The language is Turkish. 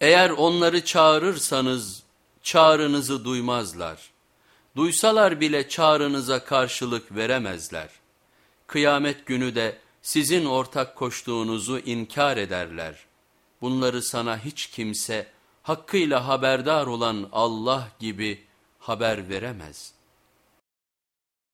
Eğer onları çağırırsanız çağrınızı duymazlar. Duysalar bile çağrınıza karşılık veremezler. Kıyamet günü de sizin ortak koştuğunuzu inkar ederler. Bunları sana hiç kimse hakkıyla haberdar olan Allah gibi haber veremez.''